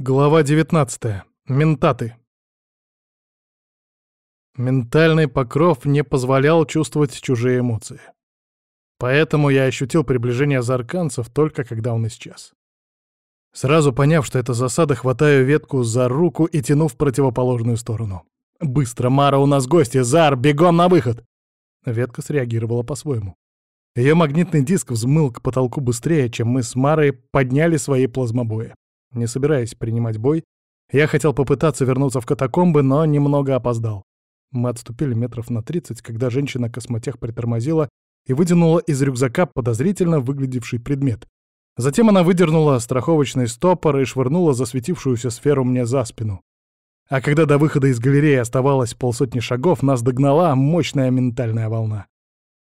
Глава 19. Ментаты. Ментальный покров не позволял чувствовать чужие эмоции. Поэтому я ощутил приближение зарканцев только когда он исчез. Сразу поняв, что это засада, хватаю ветку за руку и тяну в противоположную сторону. «Быстро, Мара, у нас гости! Зар, бегом на выход!» Ветка среагировала по-своему. Ее магнитный диск взмыл к потолку быстрее, чем мы с Марой подняли свои плазмобои. Не собираясь принимать бой, я хотел попытаться вернуться в катакомбы, но немного опоздал. Мы отступили метров на 30, когда женщина-космотех притормозила и вытянула из рюкзака подозрительно выглядевший предмет. Затем она выдернула страховочный стопор и швырнула засветившуюся сферу мне за спину. А когда до выхода из галереи оставалось полсотни шагов, нас догнала мощная ментальная волна.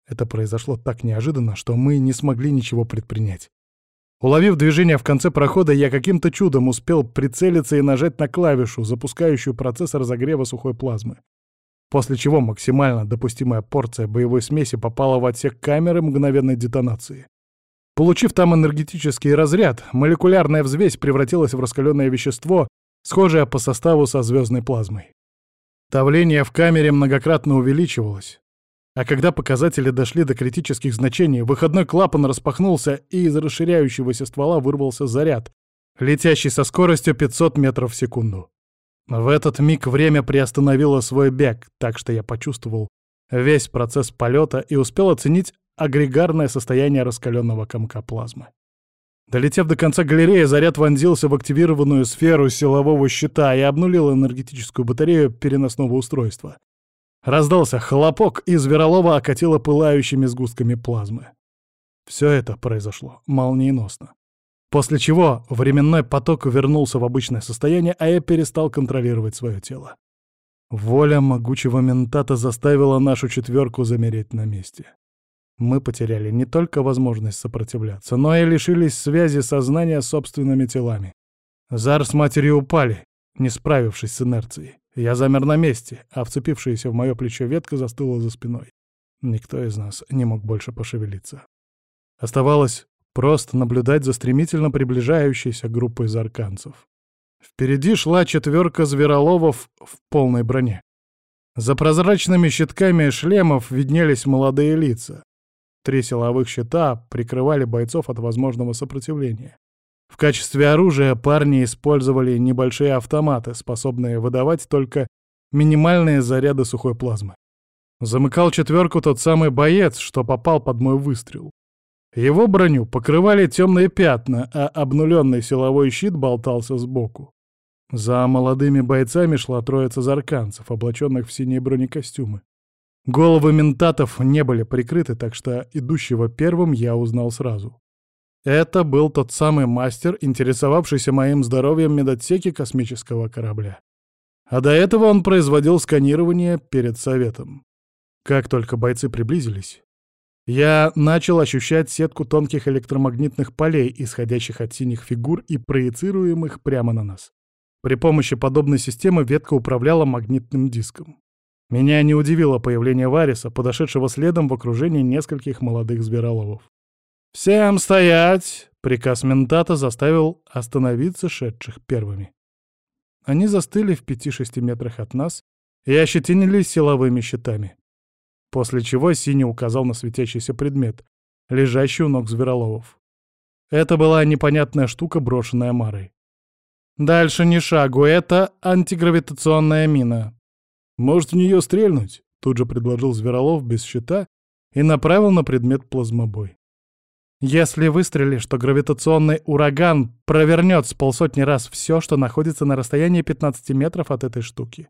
Это произошло так неожиданно, что мы не смогли ничего предпринять. Уловив движение в конце прохода, я каким-то чудом успел прицелиться и нажать на клавишу, запускающую процесс разогрева сухой плазмы. После чего максимально допустимая порция боевой смеси попала в отсек камеры мгновенной детонации. Получив там энергетический разряд, молекулярная взвесь превратилась в раскаленное вещество, схожее по составу со звездной плазмой. Давление в камере многократно увеличивалось, а когда показатели дошли до критических значений, выходной клапан распахнулся, и из расширяющегося ствола вырвался заряд, летящий со скоростью 500 метров в секунду. В этот миг время приостановило свой бег, так что я почувствовал весь процесс полета и успел оценить агрегарное состояние раскаленного комка плазмы. Долетев до конца галереи, заряд вонзился в активированную сферу силового щита и обнулил энергетическую батарею переносного устройства. Раздался хлопок, и Зверолова окатило пылающими сгустками плазмы. Все это произошло молниеносно. После чего временной поток вернулся в обычное состояние, а я перестал контролировать свое тело. Воля могучего ментата заставила нашу четверку замереть на месте. Мы потеряли не только возможность сопротивляться, но и лишились связи сознания с собственными телами. Зар с матерью упали, не справившись с инерцией. Я замер на месте, а вцепившаяся в мое плечо ветка застыла за спиной. Никто из нас не мог больше пошевелиться. Оставалось просто наблюдать за стремительно приближающейся группой зарканцев. Впереди шла четверка звероловов в полной броне. За прозрачными щитками шлемов виднелись молодые лица. Три силовых щита прикрывали бойцов от возможного сопротивления. В качестве оружия парни использовали небольшие автоматы, способные выдавать только минимальные заряды сухой плазмы. Замыкал четверку тот самый боец, что попал под мой выстрел. Его броню покрывали темные пятна, а обнуленный силовой щит болтался сбоку. За молодыми бойцами шла троица зарканцев, облаченных в синие бронекостюмы. Головы ментатов не были прикрыты, так что идущего первым я узнал сразу. Это был тот самый мастер, интересовавшийся моим здоровьем медотсеки космического корабля. А до этого он производил сканирование перед советом. Как только бойцы приблизились, я начал ощущать сетку тонких электромагнитных полей, исходящих от синих фигур и проецируемых прямо на нас. При помощи подобной системы ветка управляла магнитным диском. Меня не удивило появление Вариса, подошедшего следом в окружении нескольких молодых звероловов. «Всем стоять!» — приказ ментата заставил остановиться шедших первыми. Они застыли в пяти-шести метрах от нас и ощетинились силовыми щитами. После чего Синий указал на светящийся предмет, лежащий у ног звероловов. Это была непонятная штука, брошенная Марой. «Дальше ни шагу, это антигравитационная мина». «Может, в нее стрельнуть?» — тут же предложил Зверолов без щита и направил на предмет плазмобой. Если выстрелишь, то гравитационный ураган провернет с полсотни раз все, что находится на расстоянии 15 метров от этой штуки.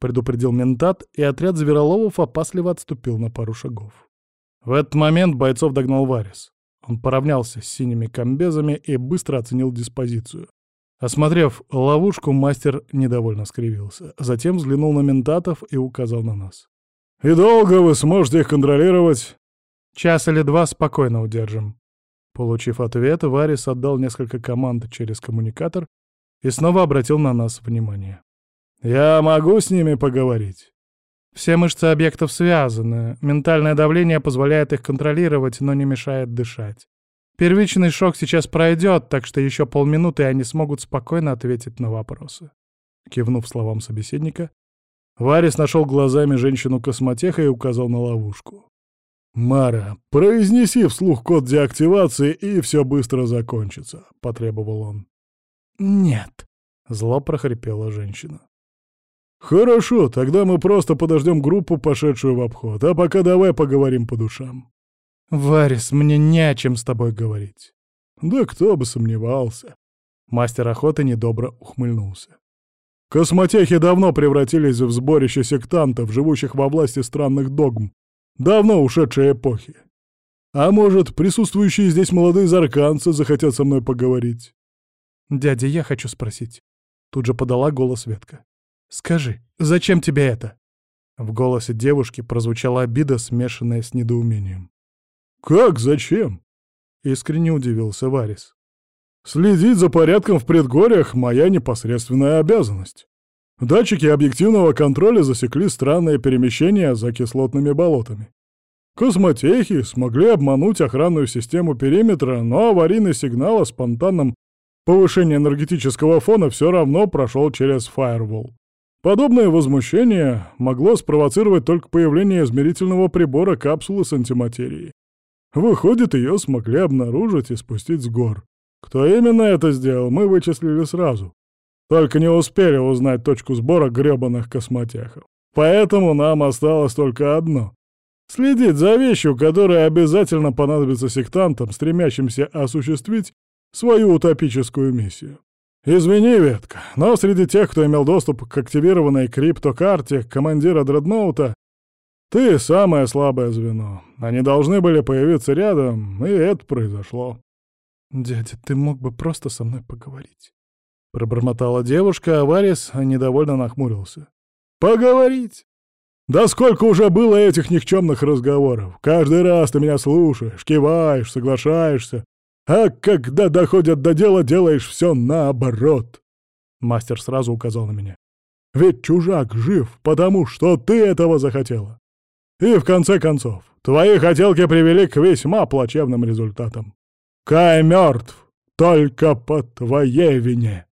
Предупредил ментат, и отряд звероловов опасливо отступил на пару шагов. В этот момент бойцов догнал Варис. Он поравнялся с синими комбезами и быстро оценил диспозицию. Осмотрев ловушку, мастер недовольно скривился. Затем взглянул на ментатов и указал на нас. «И долго вы сможете их контролировать?» «Час или два спокойно удержим», Получив ответ, Варис отдал несколько команд через коммуникатор и снова обратил на нас внимание. «Я могу с ними поговорить?» Все мышцы объектов связаны. Ментальное давление позволяет их контролировать, но не мешает дышать. Первичный шок сейчас пройдет, так что еще полминуты, они смогут спокойно ответить на вопросы. Кивнув словам собеседника, Варис нашел глазами женщину-космотеха и указал на ловушку. «Мара, произнеси вслух код деактивации, и все быстро закончится», — потребовал он. «Нет», — зло прохрипела женщина. «Хорошо, тогда мы просто подождем группу, пошедшую в обход, а пока давай поговорим по душам». «Варис, мне не о чем с тобой говорить». «Да кто бы сомневался». Мастер охоты недобро ухмыльнулся. Космотехи давно превратились в сборище сектантов, живущих во власти странных догм, давно ушедшей эпохи. А может, присутствующие здесь молодые зарканцы захотят со мной поговорить? «Дядя, я хочу спросить». Тут же подала голос Ветка. «Скажи, зачем тебе это?» В голосе девушки прозвучала обида, смешанная с недоумением. «Как зачем?» — искренне удивился Варис. Следить за порядком в предгорьях — моя непосредственная обязанность. Датчики объективного контроля засекли странное перемещение за кислотными болотами. Космотехи смогли обмануть охранную систему периметра, но аварийный сигнал о спонтанном повышении энергетического фона все равно прошел через фаервол. Подобное возмущение могло спровоцировать только появление измерительного прибора капсулы с антиматерией. Выходит, ее смогли обнаружить и спустить с гор. Кто именно это сделал, мы вычислили сразу. Только не успели узнать точку сбора грёбаных космотехов. Поэтому нам осталось только одно — следить за вещью, которая обязательно понадобится сектантам, стремящимся осуществить свою утопическую миссию. Извини, Ветка, но среди тех, кто имел доступ к активированной криптокарте командира дредноута, ты самое слабое звено. Они должны были появиться рядом, и это произошло. «Дядя, ты мог бы просто со мной поговорить?» Пробормотала девушка, а Варис недовольно нахмурился. «Поговорить? Да сколько уже было этих никчемных разговоров? Каждый раз ты меня слушаешь, киваешь, соглашаешься, а когда доходят до дела, делаешь все наоборот!» Мастер сразу указал на меня. «Ведь чужак жив, потому что ты этого захотела. И в конце концов, твои хотелки привели к весьма плачевным результатам. Кай мертв, только по твоей вине!»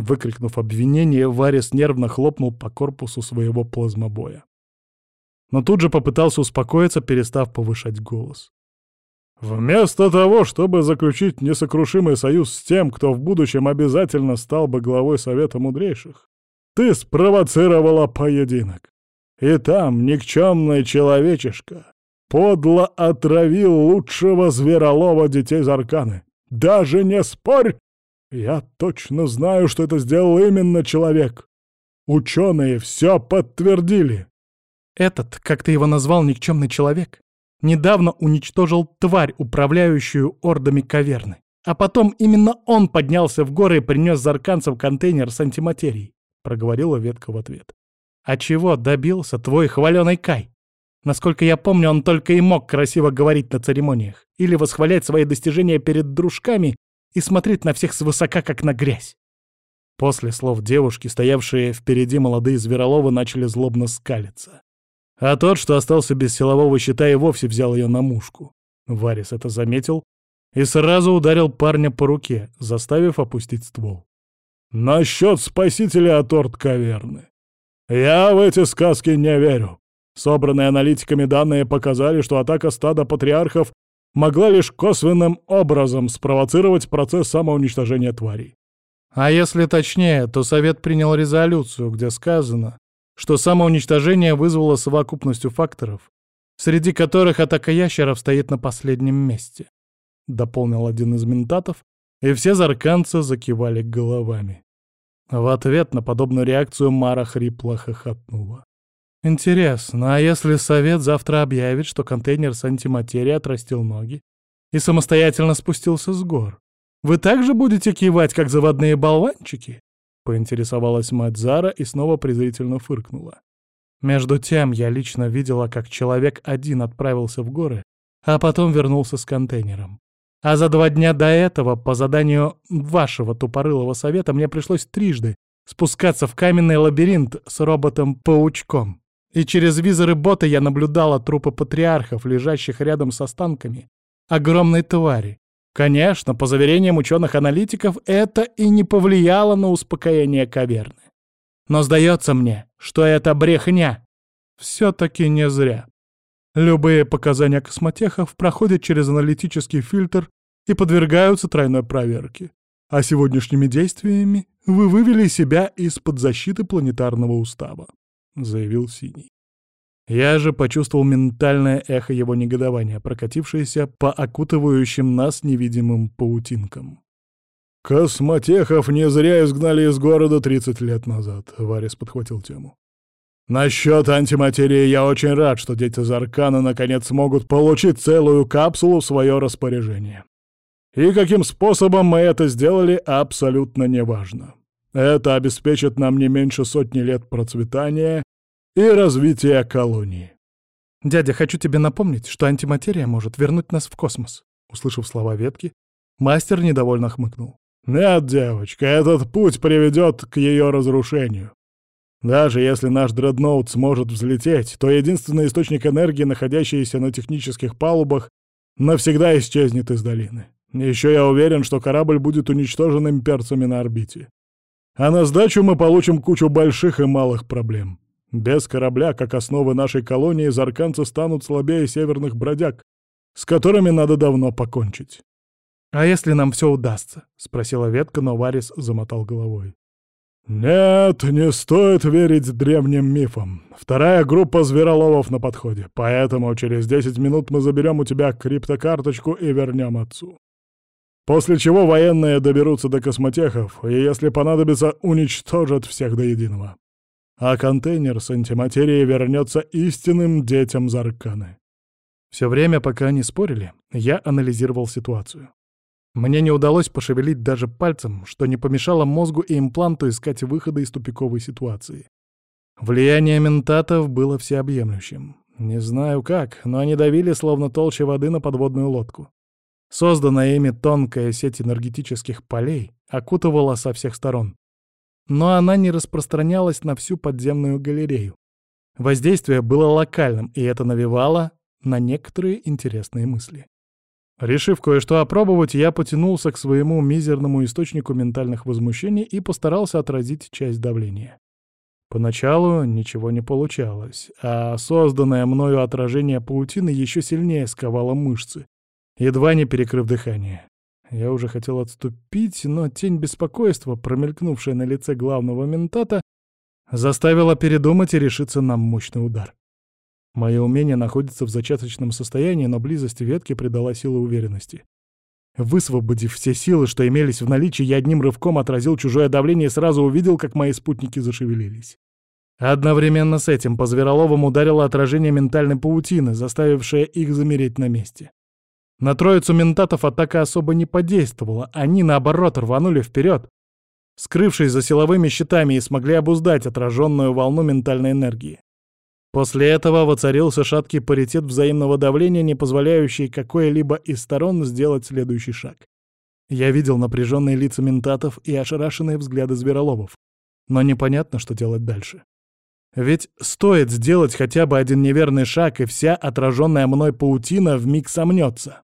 Выкрикнув обвинение, Варис нервно хлопнул по корпусу своего плазмобоя. Но тут же попытался успокоиться, перестав повышать голос. «Вместо того, чтобы заключить несокрушимый союз с тем, кто в будущем обязательно стал бы главой Совета Мудрейших, ты спровоцировала поединок. И там никчемный человечишка подло отравил лучшего зверолова детей Зарканы. Даже не спорь! Я точно знаю, что это сделал именно человек. Ученые все подтвердили. Этот, как ты его назвал, никчемный человек, недавно уничтожил тварь, управляющую ордами каверны. А потом именно он поднялся в горы и принес зарканцев контейнер с антиматерией, — проговорила ветка в ответ. А чего добился твой хваленый Кай? Насколько я помню, он только и мог красиво говорить на церемониях или восхвалять свои достижения перед дружками и смотреть на всех свысока, как на грязь. После слов девушки, стоявшие впереди молодые звероловы, начали злобно скалиться. А тот, что остался без силового щита, и вовсе взял ее на мушку. Варис это заметил и сразу ударил парня по руке, заставив опустить ствол. «Насчет спасителя от орд каверны. Я в эти сказки не верю. Собранные аналитиками данные показали, что атака стада патриархов могла лишь косвенным образом спровоцировать процесс самоуничтожения тварей. А если точнее, то Совет принял резолюцию, где сказано, что самоуничтожение вызвало совокупностью факторов, среди которых атака ящеров стоит на последнем месте. Дополнил один из ментатов, и все зарканцы закивали головами. В ответ на подобную реакцию Мара хрипло хохотнула. Интересно, а если совет завтра объявит, что контейнер с антиматерией отрастил ноги и самостоятельно спустился с гор? Вы также будете кивать, как заводные болванчики? Поинтересовалась мать Зара и снова презрительно фыркнула. Между тем, я лично видела, как человек один отправился в горы, а потом вернулся с контейнером. А за два дня до этого, по заданию вашего тупорылого совета, мне пришлось трижды спускаться в каменный лабиринт с роботом-паучком. И через визоры бота я наблюдала трупы патриархов, лежащих рядом с останками огромной твари, Конечно, по заверениям ученых-аналитиков, это и не повлияло на успокоение каверны. Но сдается мне, что это брехня. Все-таки не зря. Любые показания космотехов проходят через аналитический фильтр и подвергаются тройной проверке. А сегодняшними действиями вы вывели себя из-под защиты планетарного устава», — заявил Синий. Я же почувствовал ментальное эхо его негодования, прокатившееся по окутывающим нас невидимым паутинкам. «Космотехов не зря изгнали из города 30 лет назад», — Варис подхватил тему. «Насчет антиматерии я очень рад, что дети Заркана наконец смогут получить целую капсулу в свое распоряжение. И каким способом мы это сделали, абсолютно неважно. Это обеспечит нам не меньше сотни лет процветания и развития колонии. «Дядя, хочу тебе напомнить, что антиматерия может вернуть нас в космос», услышав слова ветки, мастер недовольно хмыкнул. «Нет, девочка, этот путь приведет к ее разрушению. Даже если наш дредноут сможет взлететь, то единственный источник энергии, находящийся на технических палубах, навсегда исчезнет из долины. Еще я уверен, что корабль будет уничтожен имперцами на орбите. А на сдачу мы получим кучу больших и малых проблем. Без корабля, как основы нашей колонии, зарканцы станут слабее северных бродяг, с которыми надо давно покончить. «А если нам все удастся?» — спросила ветка, но Варис замотал головой. «Нет, не стоит верить древним мифам. Вторая группа звероловов на подходе, поэтому через 10 минут мы заберем у тебя криптокарточку и вернем отцу. После чего военные доберутся до космотехов и, если понадобится, уничтожат всех до единого. А контейнер с антиматерией вернется истинным детям Зарканы. Все время, пока они спорили, я анализировал ситуацию. Мне не удалось пошевелить даже пальцем, что не помешало мозгу и импланту искать выхода из тупиковой ситуации. Влияние ментатов было всеобъемлющим. Не знаю как, но они давили словно толще воды на подводную лодку. Созданная ими тонкая сеть энергетических полей окутывала со всех сторон. Но она не распространялась на всю подземную галерею. Воздействие было локальным, и это навевало на некоторые интересные мысли. Решив кое-что опробовать, я потянулся к своему мизерному источнику ментальных возмущений и постарался отразить часть давления. Поначалу ничего не получалось, а созданное мною отражение паутины еще сильнее сковало мышцы, едва не перекрыв дыхание. Я уже хотел отступить, но тень беспокойства, промелькнувшая на лице главного ментата, заставила передумать и решиться на мощный удар. Мое умение находится в зачаточном состоянии, но близость ветки придала силы уверенности. Высвободив все силы, что имелись в наличии, я одним рывком отразил чужое давление и сразу увидел, как мои спутники зашевелились. Одновременно с этим по Звероловым ударило отражение ментальной паутины, заставившее их замереть на месте. На троицу ментатов атака особо не подействовала, они, наоборот, рванули вперед, скрывшись за силовыми щитами и смогли обуздать отраженную волну ментальной энергии. После этого воцарился шаткий паритет взаимного давления, не позволяющий какой-либо из сторон сделать следующий шаг. Я видел напряженные лица ментатов и ошарашенные взгляды звероловов, но непонятно, что делать дальше. Ведь стоит сделать хотя бы один неверный шаг, и вся отраженная мной паутина вмиг сомнется.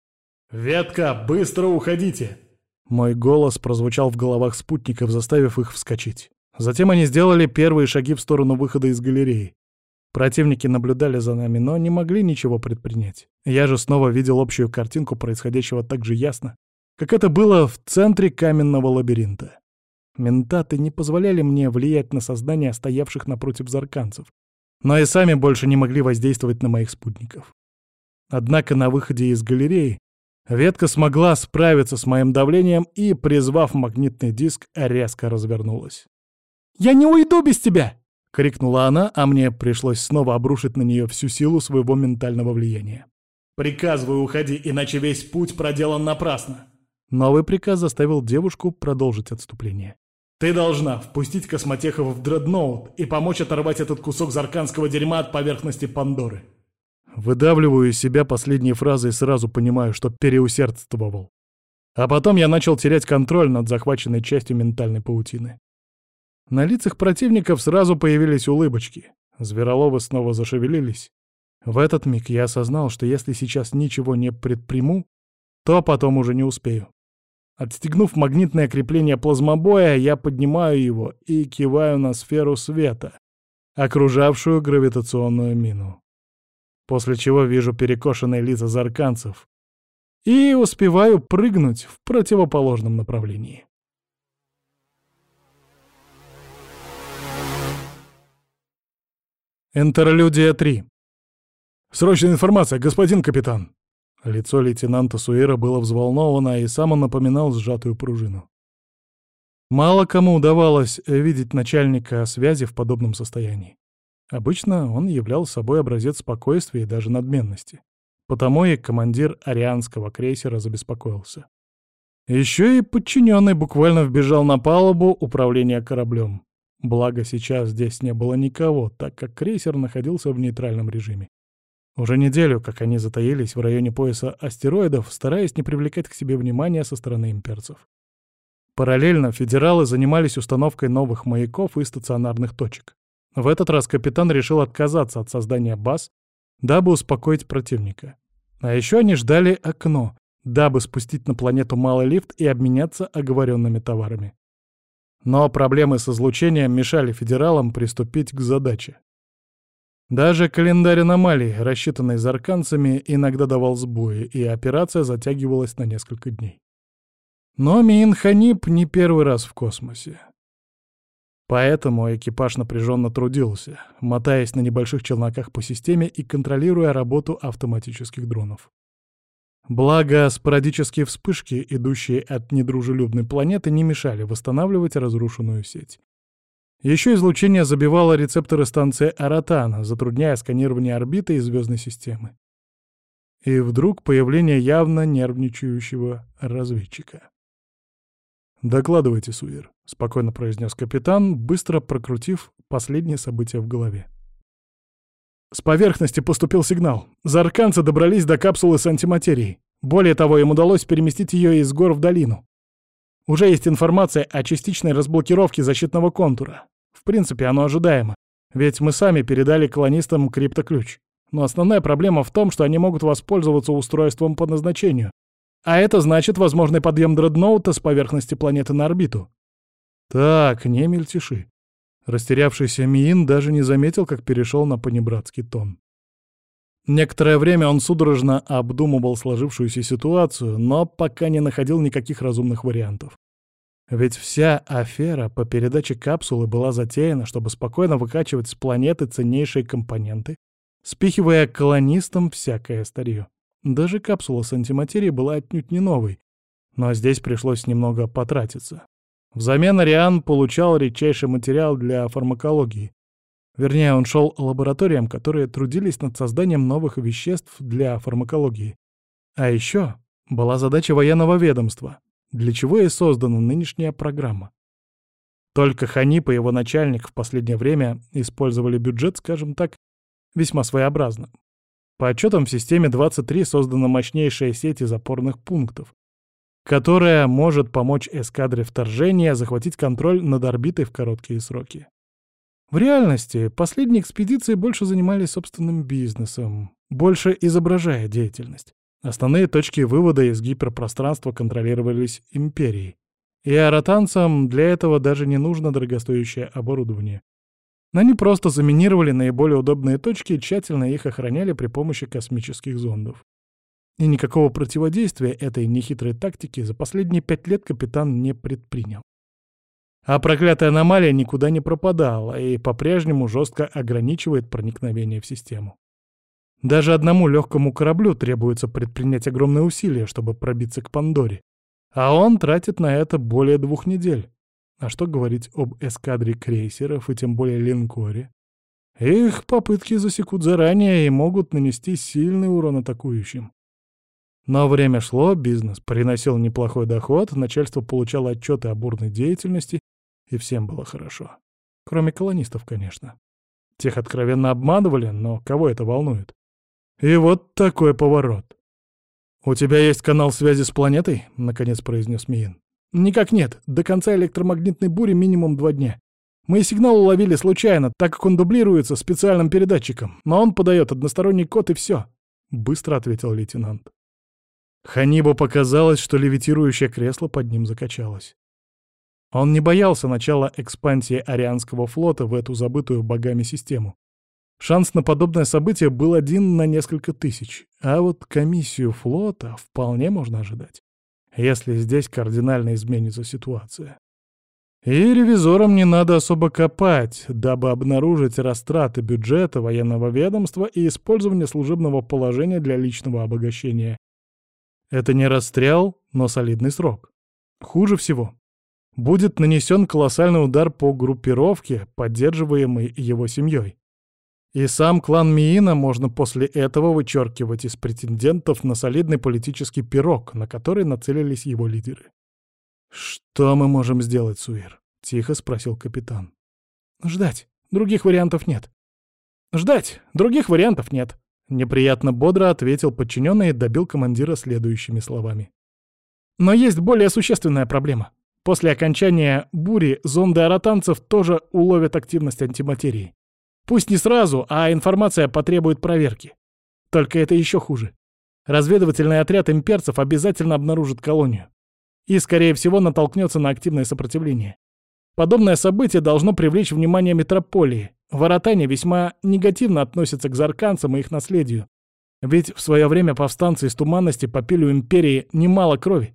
«Ветка, быстро уходите!» Мой голос прозвучал в головах спутников, заставив их вскочить. Затем они сделали первые шаги в сторону выхода из галереи. Противники наблюдали за нами, но не могли ничего предпринять. Я же снова видел общую картинку происходящего так же ясно, как это было в центре каменного лабиринта. Ментаты не позволяли мне влиять на сознание стоявших напротив зарканцев, но и сами больше не могли воздействовать на моих спутников. Однако на выходе из галереи Ветка смогла справиться с моим давлением и, призвав магнитный диск, резко развернулась. «Я не уйду без тебя!» — крикнула она, а мне пришлось снова обрушить на нее всю силу своего ментального влияния. «Приказываю, уходи, иначе весь путь проделан напрасно!» Новый приказ заставил девушку продолжить отступление. «Ты должна впустить космотехов в дредноут и помочь оторвать этот кусок зарканского дерьма от поверхности Пандоры!» Выдавливаю из себя последние фразы и сразу понимаю, что переусердствовал. А потом я начал терять контроль над захваченной частью ментальной паутины. На лицах противников сразу появились улыбочки. Звероловы снова зашевелились. В этот миг я осознал, что если сейчас ничего не предприму, то потом уже не успею. Отстегнув магнитное крепление плазмобоя, я поднимаю его и киваю на сферу света, окружавшую гравитационную мину. После чего вижу перекошенные лица зарканцев и успеваю прыгнуть в противоположном направлении. Интерлюдия 3. «Срочная информация, господин капитан!» Лицо лейтенанта Суэра было взволновано, и сам он напоминал сжатую пружину. Мало кому удавалось видеть начальника связи в подобном состоянии. Обычно он являл собой образец спокойствия и даже надменности. Потому и командир арианского крейсера забеспокоился. Еще и подчиненный буквально вбежал на палубу управления кораблем. Благо, сейчас здесь не было никого, так как крейсер находился в нейтральном режиме. Уже неделю, как они затаились в районе пояса астероидов, стараясь не привлекать к себе внимания со стороны имперцев. Параллельно федералы занимались установкой новых маяков и стационарных точек. В этот раз капитан решил отказаться от создания баз, дабы успокоить противника. А еще они ждали окно, дабы спустить на планету малый лифт и обменяться оговоренными товарами. Но проблемы с излучением мешали федералам приступить к задаче. Даже календарь аномалий, рассчитанный зарканцами, иногда давал сбои, и операция затягивалась на несколько дней. Но Мин Ханип не первый раз в космосе. Поэтому экипаж напряженно трудился, мотаясь на небольших челноках по системе и контролируя работу автоматических дронов. Благо, спорадические вспышки, идущие от недружелюбной планеты, не мешали восстанавливать разрушенную сеть. Еще излучение забивало рецепторы станции Аратана, затрудняя сканирование орбиты и звездной системы. И вдруг появление явно нервничающего разведчика. «Докладывайте, Суир», — спокойно произнес капитан, быстро прокрутив последние события в голове. С поверхности поступил сигнал. Зарканцы добрались до капсулы с антиматерией. Более того, им удалось переместить ее из гор в долину. Уже есть информация о частичной разблокировке защитного контура. В принципе, оно ожидаемо. Ведь мы сами передали колонистам криптоключ. Но основная проблема в том, что они могут воспользоваться устройством по назначению. А это значит возможный подъем дредноута с поверхности планеты на орбиту. Так, не мельтеши. Растерявшийся Миин даже не заметил, как перешел на понебратский тон. Некоторое время он судорожно обдумывал сложившуюся ситуацию, но пока не находил никаких разумных вариантов. Ведь вся афера по передаче капсулы была затеяна, чтобы спокойно выкачивать с планеты ценнейшие компоненты, спихивая колонистам всякое старье. Даже капсула с антиматерией была отнюдь не новой, но здесь пришлось немного потратиться. Взамен Ариан получал редчайший материал для фармакологии. Вернее, он шел лабораториям, которые трудились над созданием новых веществ для фармакологии. А еще была задача военного ведомства, для чего и создана нынешняя программа. Только Ханип и его начальник в последнее время использовали бюджет, скажем так, весьма своеобразно. По отчетам в системе 23 создана мощнейшая сеть из опорных пунктов, которая может помочь эскадре вторжения захватить контроль над орбитой в короткие сроки. В реальности последние экспедиции больше занимались собственным бизнесом, больше изображая деятельность. Основные точки вывода из гиперпространства контролировались империей. И аратанцам для этого даже не нужно дорогостоящее оборудование. Они просто заминировали наиболее удобные точки и тщательно их охраняли при помощи космических зондов. И никакого противодействия этой нехитрой тактике за последние пять лет капитан не предпринял. А проклятая аномалия никуда не пропадала и по-прежнему жестко ограничивает проникновение в систему. Даже одному легкому кораблю требуется предпринять огромные усилия, чтобы пробиться к Пандоре. А он тратит на это более двух недель. А что говорить об эскадре крейсеров и тем более линкоре? Их попытки засекут заранее и могут нанести сильный урон атакующим. Но время шло, бизнес приносил неплохой доход, начальство получало отчеты о бурной деятельности, и всем было хорошо. Кроме колонистов, конечно. Тех откровенно обманывали, но кого это волнует? И вот такой поворот. «У тебя есть канал связи с планетой?» — наконец произнес Миин. «Никак нет. До конца электромагнитной бури минимум два дня. Мы сигнал уловили случайно, так как он дублируется специальным передатчиком, но он подает односторонний код и все», — быстро ответил лейтенант. Ханибу показалось, что левитирующее кресло под ним закачалось. Он не боялся начала экспансии Арианского флота в эту забытую богами систему. Шанс на подобное событие был один на несколько тысяч, а вот комиссию флота вполне можно ожидать, если здесь кардинально изменится ситуация. И ревизорам не надо особо копать, дабы обнаружить растраты бюджета военного ведомства и использование служебного положения для личного обогащения. Это не расстрел, но солидный срок. Хуже всего. Будет нанесен колоссальный удар по группировке, поддерживаемой его семьей. И сам клан Миина можно после этого вычеркивать из претендентов на солидный политический пирог, на который нацелились его лидеры. «Что мы можем сделать, Суир?» — тихо спросил капитан. «Ждать. Других вариантов нет». «Ждать. Других вариантов нет», — неприятно бодро ответил подчиненный и добил командира следующими словами. «Но есть более существенная проблема. После окончания бури зонды аратанцев тоже уловят активность антиматерии. Пусть не сразу, а информация потребует проверки. Только это еще хуже. Разведывательный отряд имперцев обязательно обнаружит колонию и, скорее всего, натолкнется на активное сопротивление. Подобное событие должно привлечь внимание метрополии. Воротане весьма негативно относятся к зарканцам и их наследию. Ведь в свое время повстанцы из туманности попили у империи немало крови.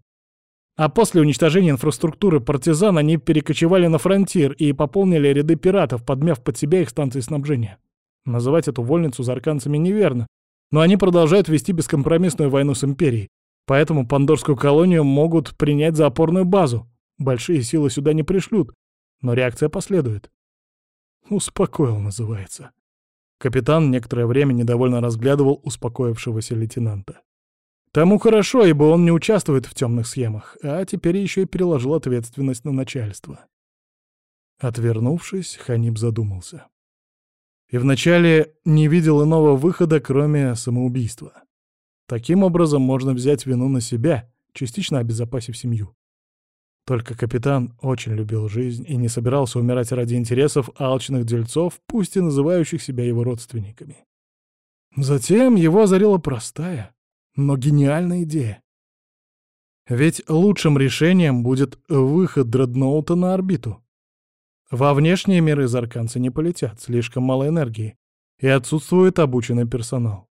А после уничтожения инфраструктуры партизан они перекочевали на фронтир и пополнили ряды пиратов, подмяв под себя их станции снабжения. Называть эту вольницу зарканцами неверно, но они продолжают вести бескомпромиссную войну с империей. Поэтому пандорскую колонию могут принять за опорную базу. Большие силы сюда не пришлют, но реакция последует. «Успокоил» называется. Капитан некоторое время недовольно разглядывал успокоившегося лейтенанта. Тому хорошо, ибо он не участвует в темных схемах, а теперь еще и переложил ответственность на начальство. Отвернувшись, Ханиб задумался. И вначале не видел иного выхода, кроме самоубийства. Таким образом можно взять вину на себя, частично обезопасив семью. Только капитан очень любил жизнь и не собирался умирать ради интересов алчных дельцов, пусть и называющих себя его родственниками. Затем его озарила простая, но гениальная идея. Ведь лучшим решением будет выход дредноута на орбиту. Во внешние миры зарканцы не полетят, слишком мало энергии, и отсутствует обученный персонал.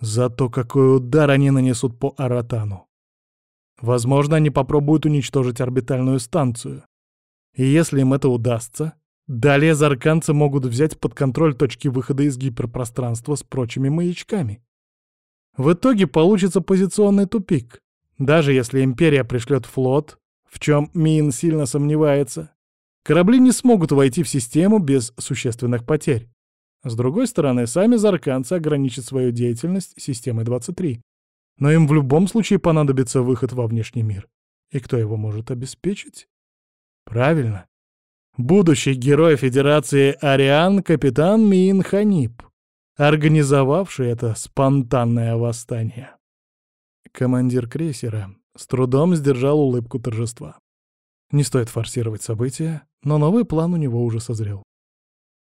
Зато какой удар они нанесут по Аратану. Возможно, они попробуют уничтожить орбитальную станцию. И если им это удастся, далее зарканцы могут взять под контроль точки выхода из гиперпространства с прочими маячками. В итоге получится позиционный тупик. Даже если Империя пришлет флот, в чем Мин сильно сомневается, корабли не смогут войти в систему без существенных потерь. С другой стороны, сами зарканцы ограничат свою деятельность системой 23. Но им в любом случае понадобится выход во внешний мир. И кто его может обеспечить? Правильно. Будущий герой Федерации Ариан — капитан Мин Ханип, организовавший это спонтанное восстание. Командир крейсера с трудом сдержал улыбку торжества. Не стоит форсировать события, но новый план у него уже созрел.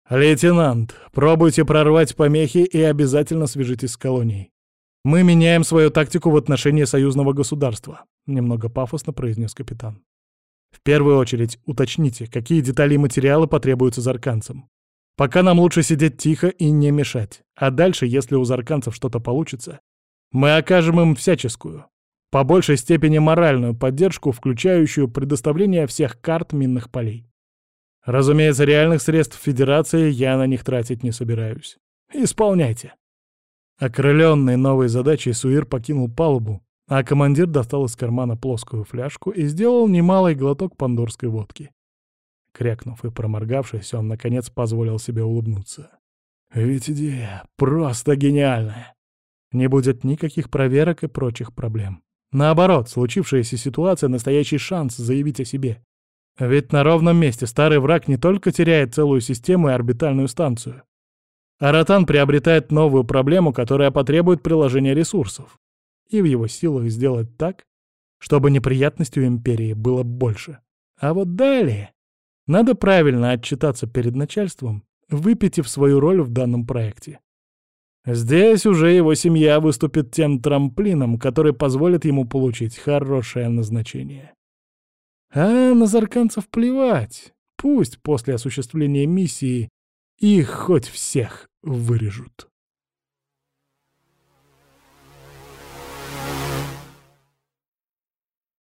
«Лейтенант, пробуйте прорвать помехи и обязательно свяжитесь с колонией. Мы меняем свою тактику в отношении союзного государства», — немного пафосно произнес капитан. «В первую очередь уточните, какие детали и материалы потребуются зарканцам. Пока нам лучше сидеть тихо и не мешать. А дальше, если у зарканцев что-то получится, мы окажем им всяческую, по большей степени моральную поддержку, включающую предоставление всех карт минных полей. Разумеется, реальных средств Федерации я на них тратить не собираюсь. Исполняйте. Окрыленный новой задачей, Суир покинул палубу, а командир достал из кармана плоскую фляжку и сделал немалый глоток пандорской водки. Крякнув и проморгавшись, он, наконец, позволил себе улыбнуться. Ведь идея просто гениальная. Не будет никаких проверок и прочих проблем. Наоборот, случившаяся ситуация — настоящий шанс заявить о себе. Ведь на ровном месте старый враг не только теряет целую систему и орбитальную станцию. Аратан приобретает новую проблему, которая потребует приложения ресурсов. И в его силах сделать так, чтобы неприятностей у Империи было больше. А вот далее надо правильно отчитаться перед начальством, выпитив свою роль в данном проекте. Здесь уже его семья выступит тем трамплином, который позволит ему получить хорошее назначение. А на зарканцев плевать. Пусть после осуществления миссии их хоть всех вырежут.